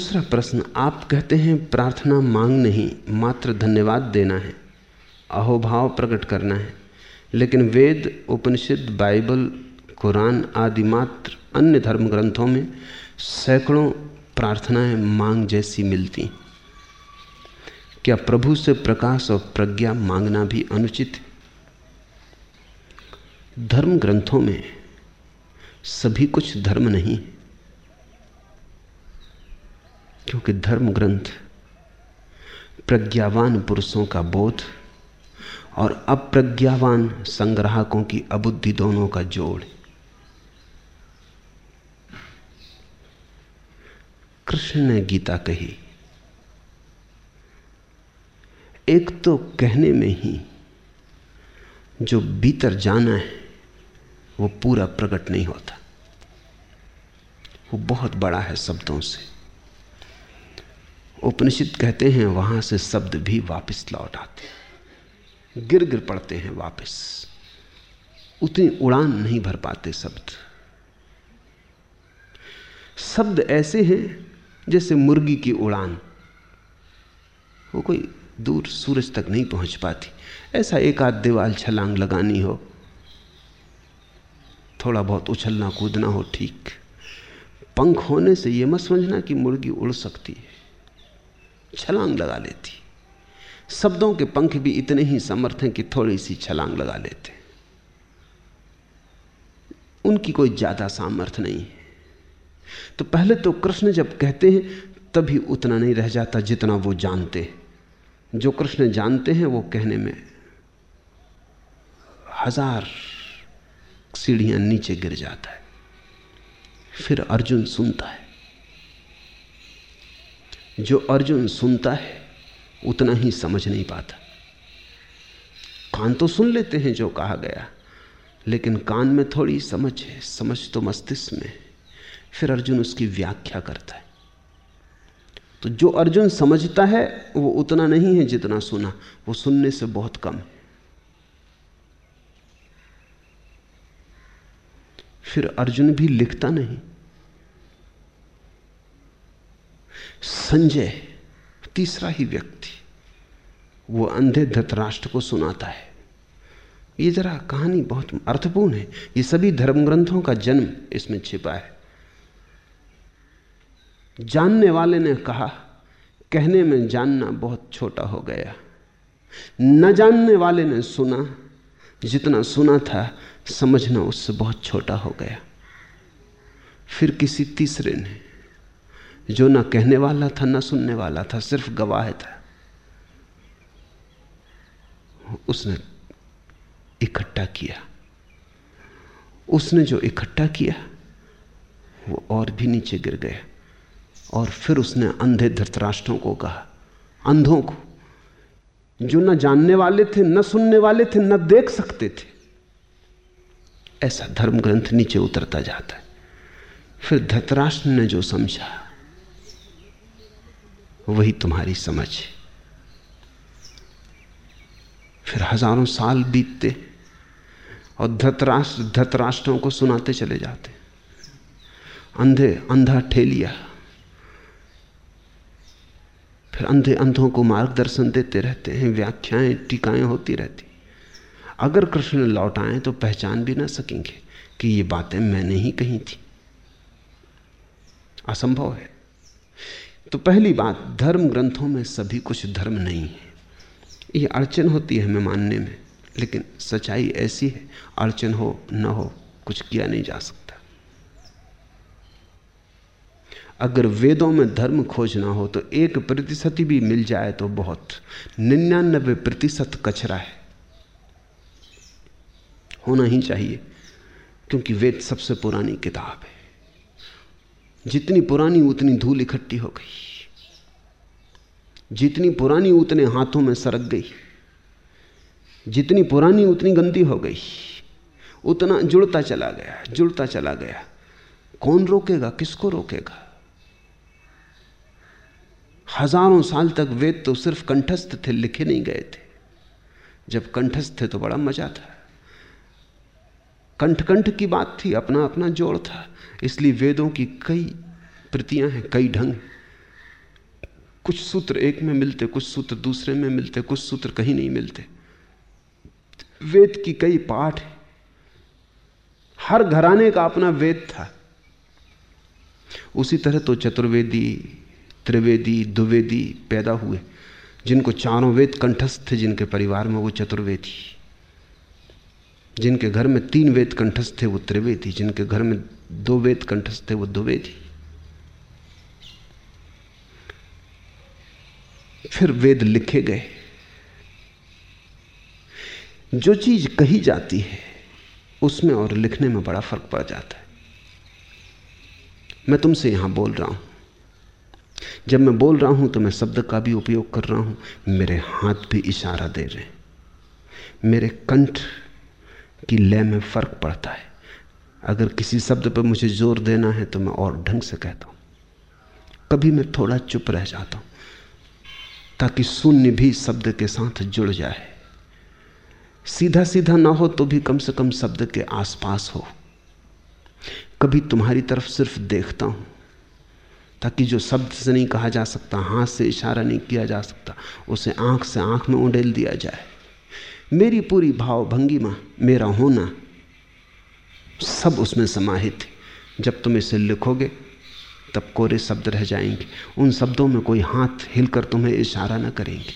दूसरा प्रश्न, आप कहते हैं प्रार्थना मांग नहीं, मात्र धन्यवाद देना है, अहोभाव प्रकट करना है। लेकिन वेद, उपनिषद, बाइबल, कुरान आदि मात्र अन्य धर्म ग्रंथों में सैकड़ों प्रार्थनाएँ मांग जैसी मिलती। क्या प्रभु से प्रकाश और प्रज्ञा मांगना भी अनुचित है? धर्म ग्रंथों में सभी कुछ धर्म नहीं क्योंकि धर्म ग्रंथ प्रज्ञावान पुरुषों का बोध और अप्रज्ञावान संग्राहकों की अबुद्धि दोनों का जोड़। कृष्ण ने गीता कही, एक तो कहने में ही जो भीतर जाना है, वो पूरा प्रकट नहीं होता। वो बहुत बड़ा है शब्दों से। उपनिषद कहते हैं, वहाँ से शब्द भी वापस लौट आते हैं। गिर गिर पड़ते हैं वापस। उतनी उड़ान नहीं भर पाते शब्द। शब्द ऐसे हैं, जैसे मुर्गी की उड़ान। वो कोई दूर सूरज तक नहीं पहुँच पाती। ऐसा एक आध दीवाल छलांग लगानी हो। थोड़ा बहुत उछलना कूदना हो, ठीक। पंख होने से यह मत समझना कि मुर्गी उड़ सकती है। छलांग लगा लेती। शब्दों के पंख भी इतने ही समर्थ हैं कि थोड़ी सी छलांग लगा लेते। उनकी कोई ज़्यादा सामर्थ्य नहीं है। तो पहले तो कृष्ण जब कहते हैं, तभी उतना नहीं रह जाता जितना वो जानते जो कृष्ण जानते हैं, वो कहने में हज़ार सीढ़ियाँ नीचे गिर जाता है। फिर अर्जुन सुनता है। जो अर्जुन सुनता है, उतना ही समझ नहीं पाता। कान तो सुन लेते हैं जो कहा गया, लेकिन कान में थोड़ी समझ है, समझ तो मस्तिष्क में। फिर अर्जुन उसकी व्याख्या करता है। तो जो अर्जुन समझता है, वो उतना नहीं है जितना सुना, वो सुनने से बहुत कम है। फिर अर्जुन भी लिखता नहीं। संजय, तीसरा ही व्यक्ति, वो अंधे धतराष्ट्र को सुनाता है। ये जरा कहानी बहुत अर्थपूर्ण है। ये सभी धर्म ग्रंथों का जन्म इसमें छिपा है। जानने वाले ने कहा, कहने में जानना बहुत छोटा हो गया। न जानने वाले ने सुना, जितना सुना था, समझना उससे बहुत छोटा हो गया। फिर किसी तीसरे ने जो ना कहने वाला था, ना सुनने वाला था, सिर्फ़ गवाह था। उसने इकट्ठा किया। उसने जो इकट्ठा किया, वो और भी नीचे गिर गया। और फिर उसने अंधे धृतराष्ट्रों को कहा, अंधों को, जो न जानने वाले थे, न सुनने वाले थे, न देख सकते थे। ऐसा धर्म ग्रंथ नीचे उतरता जाता है। फिर धतराष्ट्र ने जो समझा वही तुम्हारी समझ है। फिर हज़ारों साल बीतते और धतराष्ट्र, धतराष्ट्रों को सुनाते चले जाते। अंधे, अंधा ठेलिया। फिर अंधे, अंधों को मार्गदर्शन देते रहते हैं, व्याख्याएँ, टीकाएँ होती रहती। अगर कृष्ण लौट आए तो पहचान भी ना सकेंगे कि ये बातें मैंने ही कही थी। असंभव है। तो पहली बात, धर्म ग्रंथों में सभी कुछ धर्म नहीं है। ये अड़चन होती है हमें मानने में, लेकिन सच्चाई ऐसी है, अड़चन हो, न हो, कुछ किया नहीं जा सकता। अगर वेदों में धर्म खोजना हो तो एक प्रतिशत भी मिल जाए तो बहुत। निन्यानबे प्रतिशत कचरा है। होना ही चाहिए, क्योंकि वेद सबसे पुरानी किताब है। जितनी पुरानी उतनी धूल इकट्ठी हो गई। जितनी पुरानी उतने हाथों में सरक गई। जितनी पुरानी उतनी गंदी हो गई। उतना जुड़ता चला गया, जुड़ता चला गया। कौन रोकेगा? किसको रोकेगा? हज़ारों साल तक वेद तो सिर्फ़ कंठस्थ थे, लिखे नहीं गए थे। जब कंठस्थ थे तो बड़ा मज़ा था। कंठ कंठ की बात थी अपना अपना जोड़ था। इसलिए वेदों की कई प्रतियाँ हैं, कई ढंग कुछ सूत्र एक में मिलते, कुछ सूत्र दूसरे में मिलते, कुछ सूत्र कहीं नहीं मिलते। वेद की कई पाठ हर घराने का अपना वेद था। उसी तरह तो चतुर्वेदी, त्रिवेदी, द्विवेदी पैदा हुए, जिनको चारों वेद कंठस्थ थे, जिनके परिवार में वो चतुर्वेदी। जिनके घर में तीन वेद कंठस्थ थे, वो त्रिवेदी। जिनके घर में दो वेद कंठस्थ थे, वो द्विवेदी। फिर वेद लिखे गए। जो चीज़ कही जाती है, उसमें और लिखने में बड़ा फ़र्क पड़ जाता है। मैं तुमसे यहाँ बोल रहा हूँ। जब मैं बोल रहा हूँ तो मैं शब्द का भी उपयोग कर रहा हूँ। मेरे हाथ भी इशारा दे रहे हैं। मेरे कंठ की लय में फ़र्क पड़ता है। अगर किसी शब्द पर मुझे ज़ोर देना है तो मैं और ढंग से कहता हूँ। कभी मैं थोड़ा चुप रह जाता हूँ, ताकि शून्य भी शब्द के साथ जुड़ जाए। सीधा सीधा ना हो तो भी कम से कम शब्द के आसपास हो। कभी तुम्हारी तरफ़ सिर्फ़ देखता हूँ, ताकि जो शब्द से नहीं कहा जा सकता, हाथ से इशारा नहीं किया जा सकता, उसे आँख से आँख में उंडेल दिया जाए। मेरी पूरी भाव भंगिमा मेरा होना सब उसमें समाहित है। जब तुम इसे लिखोगे, तब कोरे शब्द रह जाएँगे। उन शब्दों में कोई हाथ हिलकर तुम्हें इशारा न करेंगे।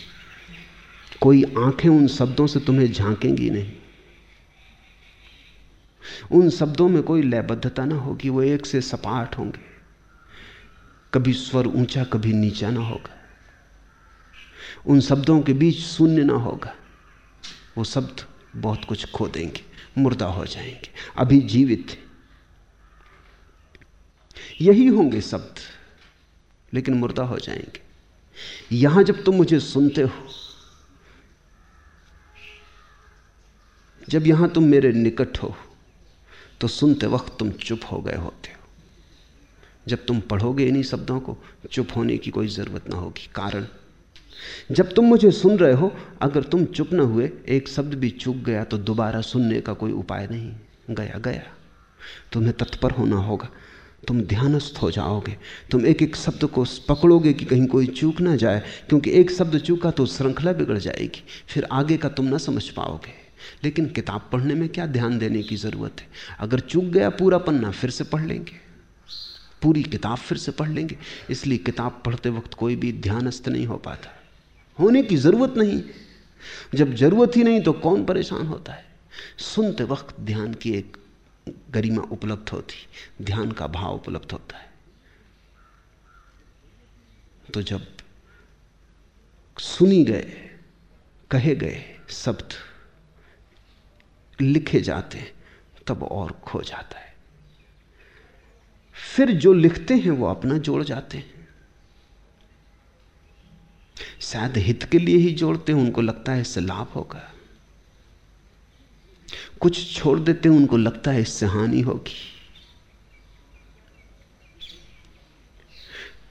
कोई आँखें उन शब्दों से तुम्हें झांकेंगी नहीं। उन शब्दों में कोई लयबद्धता ना होगी, वो एक से सपाट होंगे। कभी स्वर ऊँचा, कभी नीचा ना होगा। उन शब्दों के बीच शून्य ना होगा। वो शब्द बहुत कुछ खो देंगे, मुर्दा हो जाएँगे अभी जीवित यही होंगे शब्द, लेकिन मुर्दा हो जाएँगे। यहाँ जब तुम मुझे सुनते हो, जब यहाँ तुम मेरे निकट हो तो सुनते वक्त तुम चुप हो गए होते हो। जब तुम पढ़ोगे इन्हीं शब्दों को, चुप होने की कोई ज़रूरत ना होगी। कारण जब तुम मुझे सुन रहे हो, अगर तुम चुप न हुए, एक शब्द भी चूक गया तो दोबारा सुनने का कोई उपाय नहीं। गया गया। तुम्हें तत्पर होना होगा। तुम ध्यानस्थ हो जाओगे। तुम एक एक शब्द को पकड़ोगे कि कहीं कोई चूक ना जाए, क्योंकि एक शब्द चूका तो श्रृंखला बिगड़ जाएगी। फिर आगे का तुम ना समझ पाओगे। लेकिन किताब पढ़ने में क्या ध्यान देने की ज़रूरत है? अगर चूक गया पूरा पन्ना फिर से पढ़ लेंगे। पूरी किताब फिर से पढ़ लेंगे। इसलिए किताब पढ़ते वक्त कोई भी ध्यानस्थ नहीं हो पाता। होने की ज़रूरत नहीं। जब ज़रूरत ही नहीं तो कौन परेशान होता है? सुनते वक्त ध्यान की एक गरिमा उपलब्ध होती, ध्यान का भाव उपलब्ध होता है। तो जब सुनी गए, कहे गए शब्द लिखे जाते हैं, तब और खो जाता है। फिर जो लिखते हैं वो अपना जोड़ जाते हैं। शायद हित के लिए ही जोड़ते हैं, उनको लगता है इससे लाभ होगा। कुछ छोड़ देते हैं, उनको लगता है इससे हानि होगी।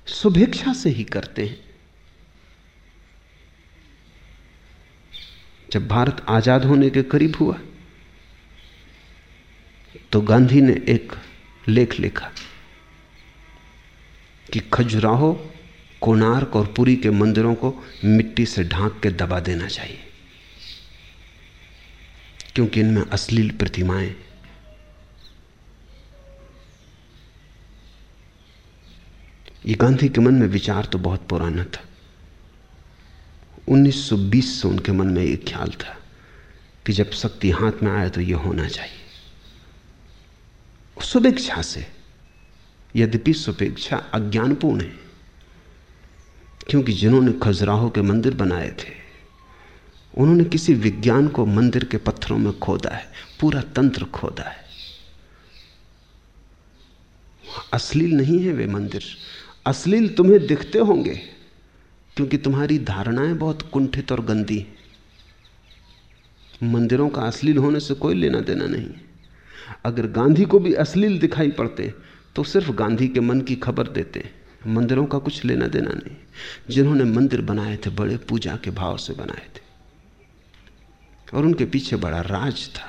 शुभेच्छा से ही करते हैं। जब भारत आज़ाद होने के करीब हुआ तो गांधी ने एक लेख लिखा कि खजुराहो कोणार्क और पुरी के मंदिरों को मिट्टी से ढांक के दबा देना चाहिए। क्योंकि इनमें अश्लील प्रतिमाएँ ये गांधी के मन में विचार तो बहुत पुराना था। 1920 से उनके मन में एक ख्याल था कि जब शक्ति हाथ में आए तो यह होना चाहिए। शुभेच्छा से, यद्यपि शुभेच्छा अज्ञानपूर्ण है क्योंकि जिन्होंने खजुराहो के मंदिर बनाए थे, उन्होंने किसी विज्ञान को मंदिर के पत्थरों में खोदा है, पूरा तंत्र खोदा है। अश्लील नहीं है वे मंदिर। अश्लील तुम्हें दिखते होंगे, क्योंकि तुम्हारी धारणाएँ बहुत कुंठित और गंदी मंदिरों का अश्लील होने से कोई लेना देना नहीं। अगर गांधी को भी अश्लील दिखाई पड़ते तो सिर्फ़ गांधी के मन की खबर देते। मंदिरों का कुछ लेना देना नहीं। जिन्होंने मंदिर बनाए थे, बड़े पूजा के भाव से बनाए थे। और उनके पीछे बड़ा राज था।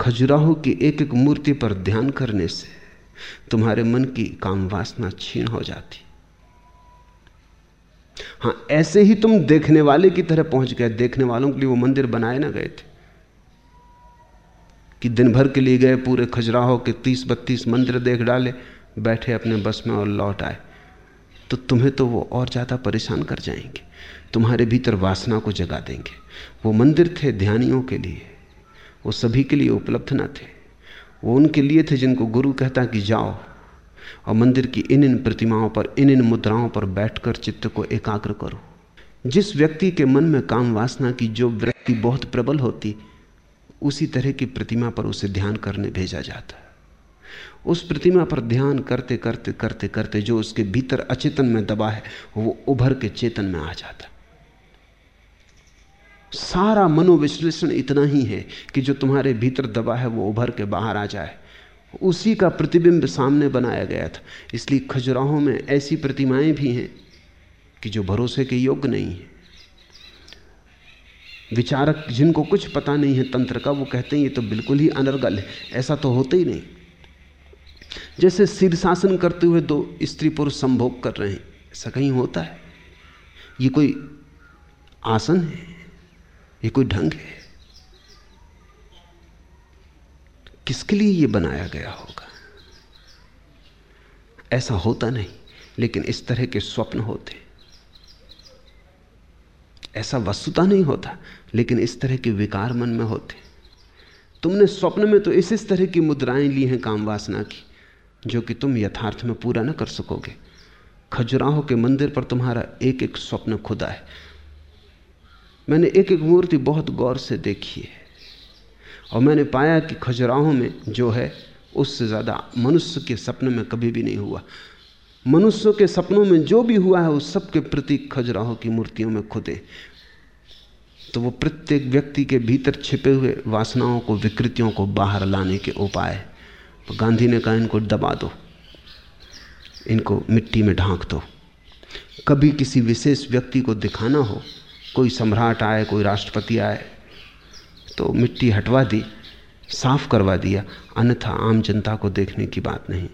खजुराहो की एक एक मूर्ति पर ध्यान करने से तुम्हारे मन की काम वासना छीन हो जाती। हाँ, ऐसे ही तुम देखने वाले की तरह पहुँच गए। देखने वालों के लिए वो मंदिर बनाए ना गए थे। कि दिन भर के लिए गए पूरे खजुराहो के तीस बत्तीस मंदिर देख डाले, बैठे अपने बस में और लौट आए। तो तुम्हें तो वो और ज़्यादा परेशान कर जाएँगे। तुम्हारे भीतर वासना को जगा देंगे। वो मंदिर थे ध्यानियों के लिए। वो सभी के लिए उपलब्ध ना थे। वो उनके लिए थे जिनको गुरु कहता कि जाओ। और मंदिर की इन इन प्रतिमाओं पर इन इन मुद्राओं पर बैठकर चित्त को एकाग्र करो। जिस व्यक्ति के मन में काम वासना की, जो वृत्ति बहुत प्रबल होती उसी तरह की प्रतिमा पर उसे ध्यान करने भेजा जाता उस प्रतिमा पर ध्यान करते करते करते करते जो उसके भीतर अचेतन में दबा है, वो उभर के चेतन में आ जाता सारा मनोविश्लेषण इतना ही है कि जो तुम्हारे भीतर दबा है, वो उभर के बाहर आ जाए। उसी का प्रतिबिंब सामने बनाया गया था। इसलिए खजुराहों में ऐसी प्रतिमाएँ भी हैं कि जो भरोसे के योग्य नहीं है। विचारक जिनको कुछ पता नहीं है तंत्र का, वो कहते हैं, ये तो बिल्कुल ही अनर्गल है, ऐसा तो होता ही नहीं। जैसे शीर्षासन करते हुए दो स्त्री पुरुष संभोग कर रहे हैं, ऐसा कहीं होता है? ये कोई आसन है? ये कोई ढंग है? किसके लिए ये बनाया गया होगा? ऐसा होता नहीं, लेकिन इस तरह के स्वप्न होते। ऐसा वस्तुता नहीं होता। लेकिन इस तरह के विकार मन में होते तुमने स्वप्न में तो इस इस तरह की मुद्राएँ ली हैं काम वासना की, जो कि तुम यथार्थ में पूरा ना कर सकोगे। खजुराहो के मंदिर पर तुम्हारा एक एक स्वप्न खुदा है। मैंने एक एक मूर्ति बहुत गौर से देखी है। और मैंने पाया कि खजुराहों में जो है, उससे ज़्यादा मनुष्य के सपने में कभी भी नहीं हुआ। मनुष्य के सपनों में जो भी हुआ है उस सब के प्रतीक खजुराहों की मूर्तियों में खुदे। तो वो प्रत्येक व्यक्ति के भीतर छिपे हुए वासनाओं को, विकृतियों को बाहर लाने के उपाय तो गांधी ने कहा, इनको दबा दो, इनको मिट्टी में ढांक दो। कभी किसी विशेष व्यक्ति को दिखाना हो, कोई सम्राट आए, कोई राष्ट्रपति आए तो मिट्टी हटवा दी, साफ़ करवा दिया, अन्यथा आम जनता को देखने की बात नहीं।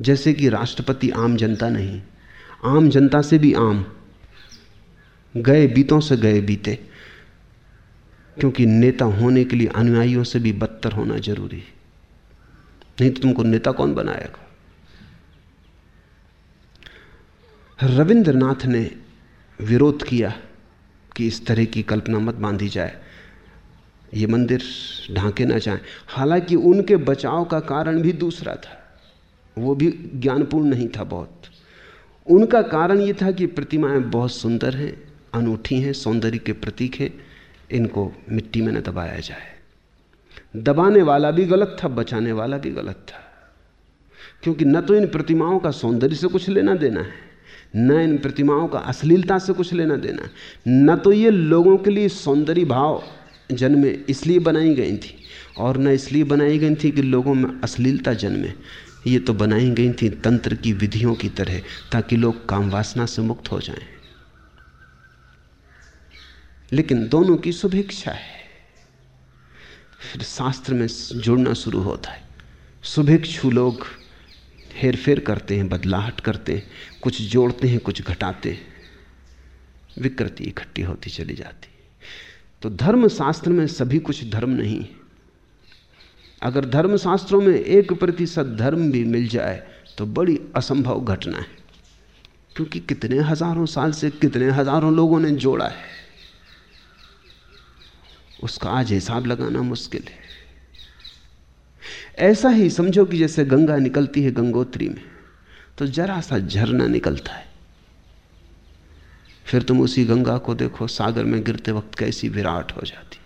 जैसे कि राष्ट्रपति आम जनता नहीं, आम जनता से भी आम, गए बीतों से गए बीते। क्योंकि नेता होने के लिए अनुयायियों से भी बदतर होना ज़रूरी है। नहीं तो तुमको नेता कौन बनाएगा? रविंद्रनाथ ने विरोध किया कि इस तरह की कल्पना मत बांधी जाए। ये मंदिर ढांके ना जाए। हालाँकि उनके बचाव का कारण भी दूसरा था। वो भी ज्ञानपूर्ण नहीं था बहुत। उनका कारण ये था कि प्रतिमाएँ बहुत सुंदर हैं, अनूठी हैं, सौंदर्य के प्रतीक हैं। इनको मिट्टी में न दबाया जाए। दबाने वाला भी गलत था, बचाने वाला भी गलत था। क्योंकि न तो इन प्रतिमाओं का सौंदर्य से कुछ लेना देना है, न इन प्रतिमाओं का अश्लीलता से कुछ लेना देना न तो ये लोगों के लिए सौंदर्य भाव जन्मे इसलिए बनाई गई थी, और न इसलिए बनाई गई थी कि लोगों में अश्लीलता जन्मे ये तो बनाई गई थी तंत्र की विधियों की तरह, ताकि लोग काम वासना से मुक्त हो जाएँ। लेकिन दोनों की शुभेच्छा है। फिर शास्त्र में जुड़ना शुरू होता है। शुभेक्षु लोग हेर फेर करते हैं, बदलाहट करते हैं, कुछ जोड़ते हैं, कुछ घटाते हैं। विकृति इकट्ठी होती चली जाती। तो धर्म शास्त्र में सभी कुछ धर्म नहीं है। अगर धर्म शास्त्रों में एक प्रतिशत धर्म भी मिल जाए तो बड़ी असंभव घटना है। क्योंकि कितने हज़ारों साल से कितने हज़ारों लोगों ने जोड़ा है। उसका आज हिसाब लगाना मुश्किल है। ऐसा ही समझो कि जैसे गंगा निकलती है गंगोत्री में तो जरा सा झरना निकलता है। फिर तुम उसी गंगा को देखो, सागर में गिरते वक्त कैसी विराट हो जाती।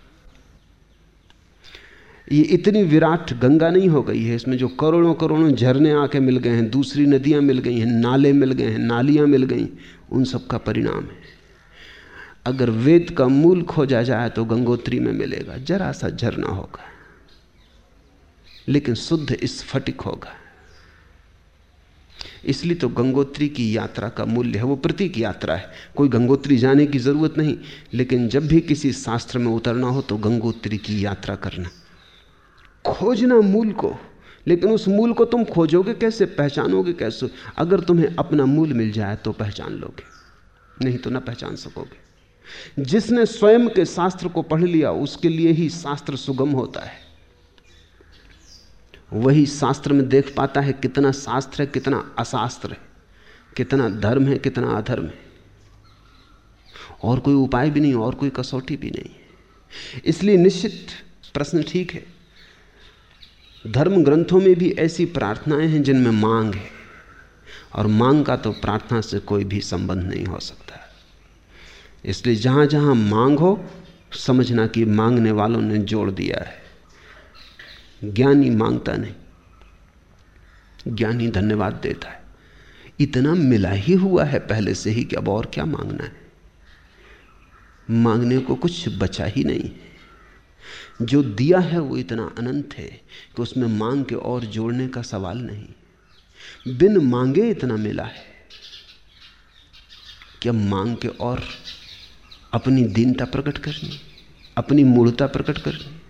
ये इतनी विराट गंगा नहीं हो गई है, इसमें जो करोड़ों करोड़ों झरने आके मिल गए हैं, दूसरी नदियाँ मिल गई हैं, नाले मिल गए हैं, नालियाँ मिल गई, उन सब का परिणाम है। अगर वेद का मूल खोजा जाए तो गंगोत्री में मिलेगा। जरा सा झरना होगा। लेकिन शुद्ध स्फटिक होगा। इसलिए तो गंगोत्री की यात्रा का मूल्य है। वो प्रतीक यात्रा है। कोई गंगोत्री जाने की ज़रूरत नहीं। लेकिन जब भी किसी शास्त्र में उतरना हो तो गंगोत्री की यात्रा करना। खोजना मूल को। लेकिन उस मूल को तुम खोजोगे कैसे? पहचानोगे कैसे? अगर तुम्हें अपना मूल मिल जाए तो पहचान लोगे। नहीं तो ना पहचान सकोगे। जिसने स्वयं के शास्त्र को पढ़ लिया, उसके लिए ही शास्त्र सुगम होता है। वही शास्त्र में देख पाता है कितना शास्त्र है, कितना अशास्त्र है, कितना धर्म है, कितना अधर्म है। और कोई उपाय भी नहीं, और कोई कसौटी भी नहीं इसलिए निश्चित प्रश्न ठीक है। धर्म ग्रंथों में भी ऐसी प्रार्थनाएँ हैं जिनमें मांग है, और मांग का तो प्रार्थना से कोई भी संबंध नहीं हो सकता। इसलिए जहाँ जहाँ मांग हो, समझना कि मांगने वालों ने जोड़ दिया है। ज्ञानी माँगता नहीं, ज्ञानी धन्यवाद देता है। इतना मिला ही हुआ है पहले से ही कि अब और क्या मांगना है। मांगने को कुछ बचा ही नहीं जो दिया है वो इतना अनंत है कि उसमें मांग के और जोड़ने का सवाल नहीं। बिन मांगे इतना मिला है कि अब मांग के और अपनी दीनता प्रकट करनी, अपनी मूर्ता प्रकट करनी।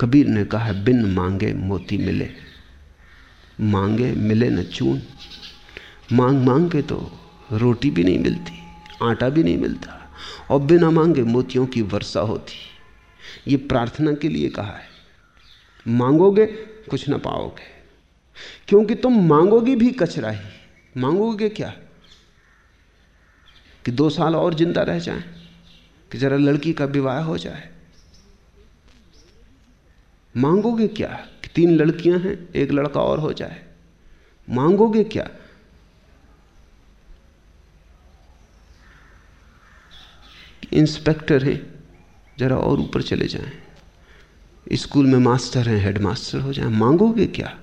कबीर ने कहा, बिन मांगे मोती मिले, मांगे मिले न चून। मांग मांग के तो रोटी भी नहीं मिलती, आटा भी नहीं मिलता, और बिना मांगे मोतियों की वर्षा होती। ये प्रार्थना के लिए कहा है, मांगोगे कुछ ना पाओगे, क्योंकि तुम मांगोगे भी कचरा ही। मांगोगे क्या? कि दो साल और ज़िंदा रह जाएँ, कि जरा लड़की का विवाह हो जाए। मांगोगे क्या कि तीन लड़कियाँ हैं, एक लड़का और हो जाए? मांगोगे क्या? इंस्पेक्टर हैं, जरा और ऊपर चले जाएँ। स्कूल में मास्टर हैं, हेडमास्टर हो जाएँ। मांगोगे क्या?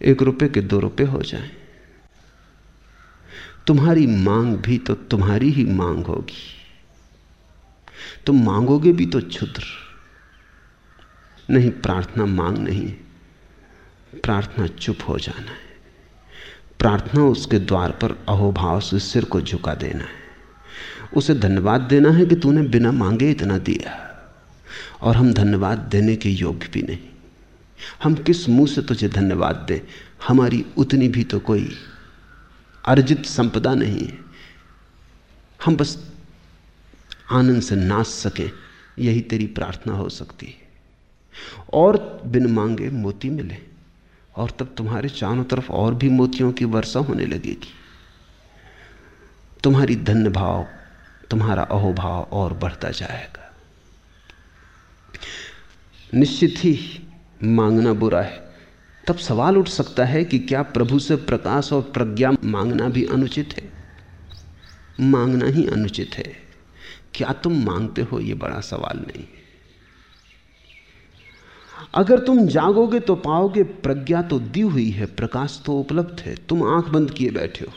एक रुपए के दो रुपए हो जाएँ। तुम्हारी मांग भी तो तुम्हारी ही मांग होगी। तुम मांगोगे भी तो क्षुद्र। नहीं, प्रार्थना मांग नहीं प्रार्थना चुप हो जाना है। प्रार्थना उसके द्वार पर अहोभाव से सिर को झुका देना है। उसे धन्यवाद देना है कि तूने बिना मांगे इतना दिया। और हम धन्यवाद देने के योग्य भी नहीं। हम किस मुँह से तुझे धन्यवाद दें? हमारी उतनी भी तो कोई अर्जित संपदा नहीं है। हम बस आनंद से नाच सकें, यही तेरी प्रार्थना हो सकती है। और बिन मांगे मोती मिले, और तब तुम्हारे चारों तरफ़ और भी मोतियों की वर्षा होने लगेगी। तुम्हारी धन्य भाव, तुम्हारा अहोभाव और बढ़ता जाएगा। निश्चित ही मांगना बुरा है। तब सवाल उठ सकता है कि क्या प्रभु से प्रकाश और प्रज्ञा मांगना भी अनुचित है? मांगना ही अनुचित है। क्या तुम मांगते हो? यह बड़ा सवाल नहीं अगर तुम जागोगे तो पाओगे प्रज्ञा तो दी हुई है, प्रकाश तो उपलब्ध है। तुम आँख बंद किए बैठे हो।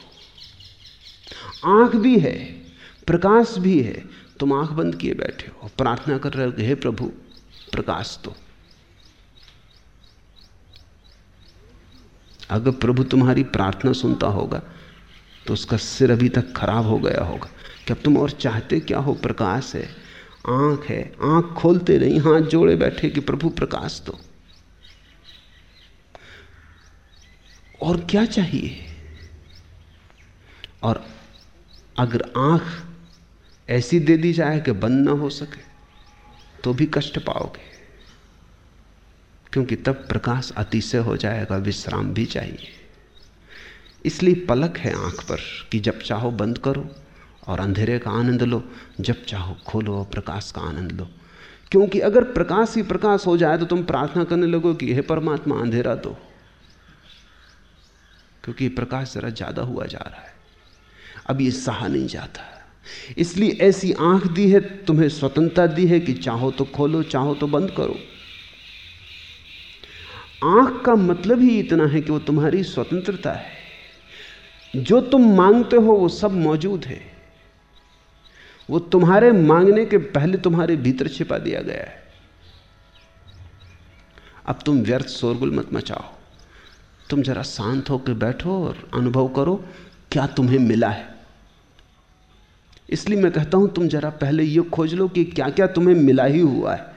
आँख भी है, प्रकाश भी है। तुम आँख बंद किए बैठे हो। प्रार्थना कर रहे हो हे प्रभु, प्रकाश तो अगर प्रभु तुम्हारी प्रार्थना सुनता होगा तो उसका सिर अभी तक खराब हो गया होगा। कि अब तुम और चाहते क्या हो? प्रकाश है, आँख है, आँख खोलते नहीं, हाथ जोड़े बैठे कि प्रभु प्रकाश दो। और क्या चाहिए? और अगर आँख ऐसी दे दी जाए कि बंद ना हो सके तो भी कष्ट पाओगे। क्योंकि तब प्रकाश अतिशय हो जाएगा, विश्राम भी चाहिए। इसलिए पलक है आँख पर कि जब चाहो बंद करो और अंधेरे का आनंद लो, जब चाहो खोलो और प्रकाश का आनंद लो। क्योंकि अगर प्रकाश ही प्रकाश हो जाए तो तुम प्रार्थना करने लगो कि हे परमात्मा, अंधेरा दो। क्योंकि प्रकाश जरा ज़्यादा हुआ जा रहा है। अब ये सहा नहीं जाता। इसलिए ऐसी आँख दी है, तुम्हें स्वतंत्रता दी है कि चाहो तो खोलो, चाहो तो बंद करो। आँख का मतलब ही इतना है कि वो तुम्हारी स्वतंत्रता है। जो तुम मांगते हो, वो सब मौजूद है। वो तुम्हारे मांगने के पहले तुम्हारे भीतर छिपा दिया गया है। अब तुम व्यर्थ शोरगुल मत मचाओ। तुम जरा शांत होकर बैठो और अनुभव करो, क्या तुम्हें मिला है। इसलिए मैं कहता हूँ, तुम जरा पहले ये खोज लो कि क्या क्या तुम्हें मिला ही हुआ है।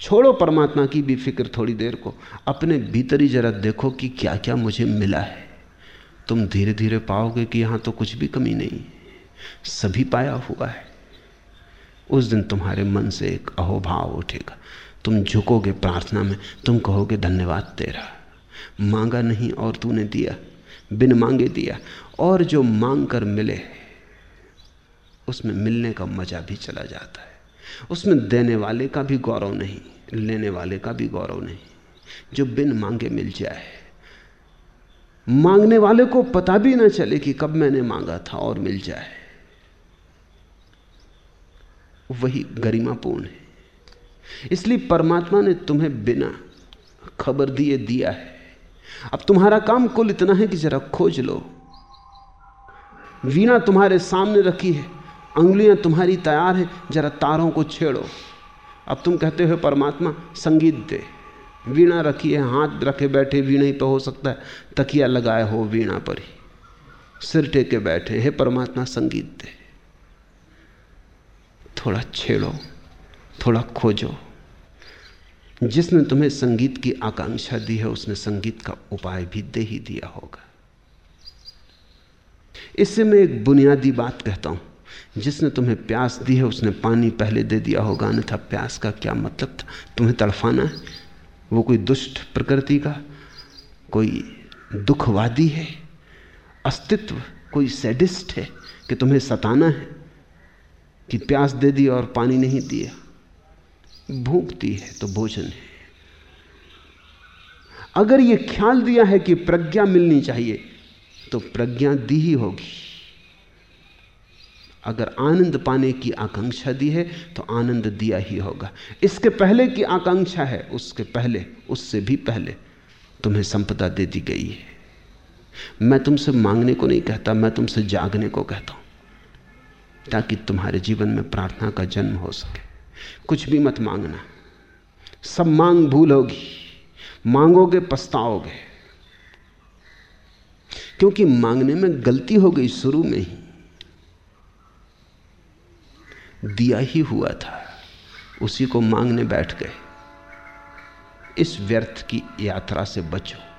छोड़ो परमात्मा की भी फ़िक्र थोड़ी देर को। अपने भीतर ही जरा देखो कि क्या क्या मुझे मिला है। तुम धीरे धीरे पाओगे कि यहाँ तो कुछ भी कमी नहीं सभी पाया हुआ है। उस दिन तुम्हारे मन से एक अहोभाव उठेगा। तुम झुकोगे प्रार्थना में। तुम कहोगे, धन्यवाद तेरा। मांगा नहीं और तूने दिया। बिन मांगे दिया। और जो मांग कर मिले, उसमें मिलने का मज़ा भी चला जाता है। उसमें देने वाले का भी गौरव नहीं, लेने वाले का भी गौरव नहीं। जो बिन मांगे मिल जाए। मांगने वाले को पता भी ना चले कि कब मैंने मांगा था और मिल जाए। वही गरिमापूर्ण है। इसलिए परमात्मा ने तुम्हें बिना खबर दिए दिया है। अब तुम्हारा काम कुल इतना है कि जरा खोज लो। वीणा तुम्हारे सामने रखी है। अंगुलियाँ तुम्हारी तैयार हैं, जरा तारों को छेड़ो। अब तुम कहते हो, परमात्मा, संगीत दे। वीणा रखी है, हाथ रखे बैठे, वीणा ही तो हो सकता है। तकिया लगाए हो वीणा पर ही। सिर टेके बैठे, हे परमात्मा, संगीत दे। थोड़ा छेड़ो, थोड़ा खोजो। जिसने तुम्हें संगीत की आकांक्षा दी है, उसने संगीत का उपाय भी दे ही दिया होगा। इससे मैं एक बुनियादी बात कहता हूँ। जिसने तुम्हें प्यास दी है, उसने पानी पहले दे दिया होगा। अन्यथा प्यास का क्या मतलब था? तुम्हें तड़फाना है? वो कोई दुष्ट प्रकृति का? कोई दुखवादी है? अस्तित्व? कोई सैडिस्ट है कि तुम्हें सताना है? कि प्यास दे दी और पानी नहीं दिया? भूखती है तो भोजन है। अगर यह ख्याल दिया है कि प्रज्ञा मिलनी चाहिए तो प्रज्ञा दी ही होगी। अगर आनंद पाने की आकांक्षा दी है तो आनंद दिया ही होगा। इसके पहले की आकांक्षा है, उसके पहले, उससे भी पहले तुम्हें संपदा दे दी गई है। मैं तुमसे मांगने को नहीं कहता, मैं तुमसे जागने को कहता हूँ, ताकि तुम्हारे जीवन में प्रार्थना का जन्म हो सके। कुछ भी मत मांगना। सब मांग भूल होगी मांगोगे, पछताओगे। क्योंकि मांगने में गलती हो गई शुरू में ही। दिया ही हुआ था। उसी को मांगने बैठ गए। इस व्यर्थ की यात्रा से बचो।